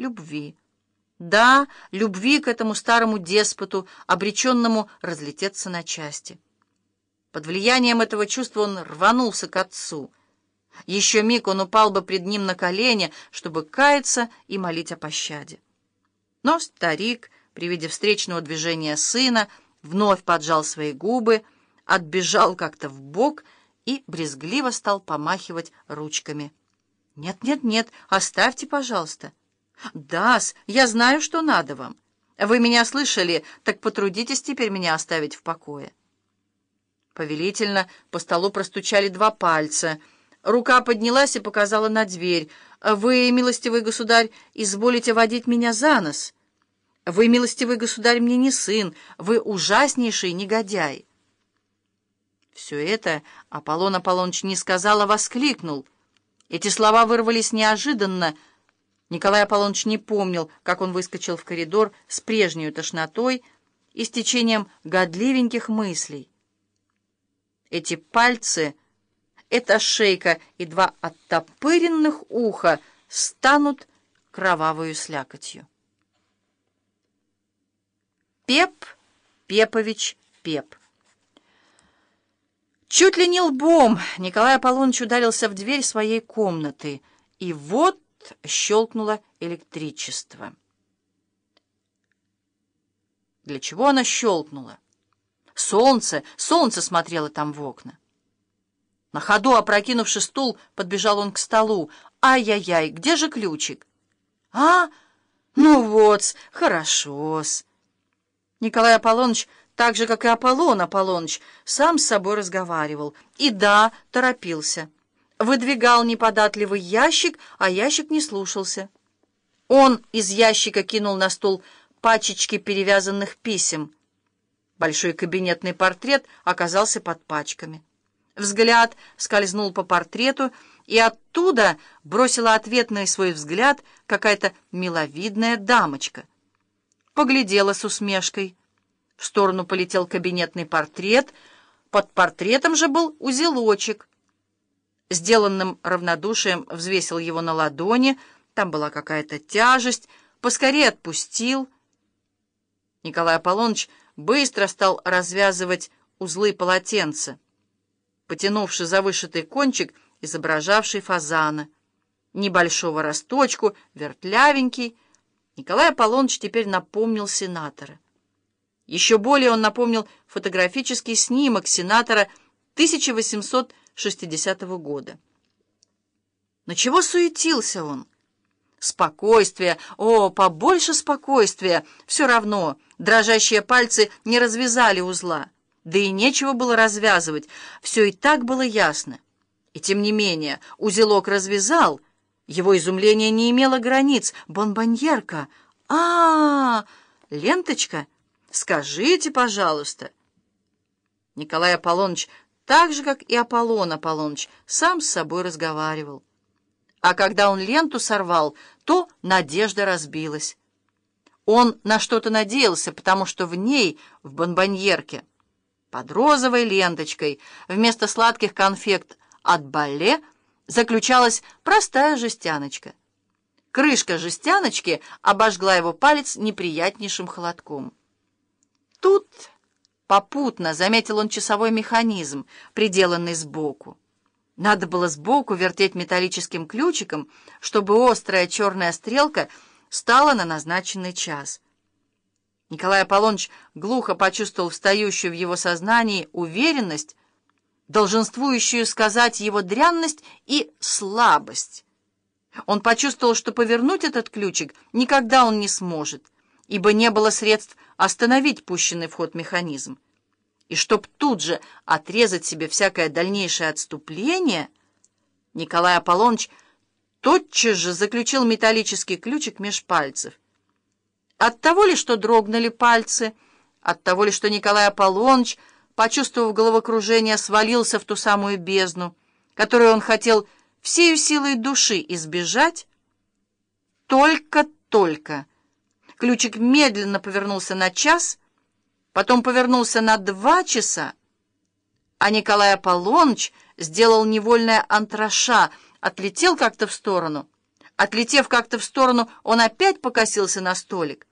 любви. Да, любви к этому старому деспоту, обреченному разлететься на части. Под влиянием этого чувства он рванулся к отцу. Еще миг он упал бы пред ним на колени, чтобы каяться и молить о пощаде. Но старик, при виде встречного движения сына, вновь поджал свои губы, отбежал как-то в бок и брезгливо стал помахивать ручками. «Нет, нет, нет, оставьте, пожалуйста». «Да-с, я знаю, что надо вам. Вы меня слышали, так потрудитесь теперь меня оставить в покое». Повелительно по столу простучали два пальца. Рука поднялась и показала на дверь. «Вы, милостивый государь, изволите водить меня за нос. Вы, милостивый государь, мне не сын. Вы ужаснейший негодяй». Все это Аполлон Аполлоныч не сказал, а воскликнул. Эти слова вырвались неожиданно. Николай Аполлоныч не помнил, как он выскочил в коридор с прежней тошнотой и с течением годливеньких мыслей. Эти пальцы, эта шейка и два оттопыренных уха станут кровавою слякотью. Пеп Пепович Пеп Чуть ли не лбом Николай Аполлоныч ударился в дверь своей комнаты, и вот щелкнуло электричество. Для чего оно щелкнуло? Солнце, солнце смотрело там в окна. На ходу, опрокинувши стул, подбежал он к столу. «Ай-яй-яй, где же ключик?» «А, ну вот, хорошо-с». Николай Аполлоныч, так же, как и Аполлон Аполлоныч, сам с собой разговаривал. И да, торопился. Выдвигал неподатливый ящик, а ящик не слушался. Он из ящика кинул на стол пачечки перевязанных писем. Большой кабинетный портрет оказался под пачками. Взгляд скользнул по портрету, и оттуда бросила ответный свой взгляд какая-то миловидная дамочка. Поглядела с усмешкой. В сторону полетел кабинетный портрет, под портретом же был узелочек. Сделанным равнодушием взвесил его на ладони, там была какая-то тяжесть, поскорее отпустил. Николай Аполлоныч быстро стал развязывать узлы полотенца, потянувший за вышитый кончик, изображавший фазана. Небольшого росточку, вертлявенький, Николай Аполлоныч теперь напомнил сенатора. Еще более он напомнил фотографический снимок сенатора 1860 года. Но чего суетился он? Спокойствие, о, побольше спокойствия, все равно — Дрожащие пальцы не развязали узла. Да и нечего было развязывать, все и так было ясно. И тем не менее узелок развязал. Его изумление не имело границ. Бонбоньерка! а, -а, -а Ленточка? Скажите, пожалуйста. Николай Аполлоныч, так же, как и Аполлон Аполлоныч, сам с собой разговаривал. А когда он ленту сорвал, то надежда разбилась. Он на что-то надеялся, потому что в ней, в бонбоньерке, под розовой ленточкой, вместо сладких конфект от бале, заключалась простая жестяночка. Крышка жестяночки обожгла его палец неприятнейшим холодком. Тут попутно заметил он часовой механизм, приделанный сбоку. Надо было сбоку вертеть металлическим ключиком, чтобы острая черная стрелка — стала на назначенный час. Николай Аполлоныч глухо почувствовал встающую в его сознании уверенность, долженствующую сказать его дрянность и слабость. Он почувствовал, что повернуть этот ключик никогда он не сможет, ибо не было средств остановить пущенный в ход механизм. И чтоб тут же отрезать себе всякое дальнейшее отступление, Николай Аполлоныч тотчас же заключил металлический ключик меж пальцев. От того ли, что дрогнули пальцы, от того ли, что Николай Аполлоныч, почувствовав головокружение, свалился в ту самую бездну, которую он хотел всею силой души избежать, только-только. Ключик медленно повернулся на час, потом повернулся на два часа, а Николай Аполлоныч сделал невольное антраша — отлетел как-то в сторону, Отлетев как-то в сторону, он опять покосился на столик.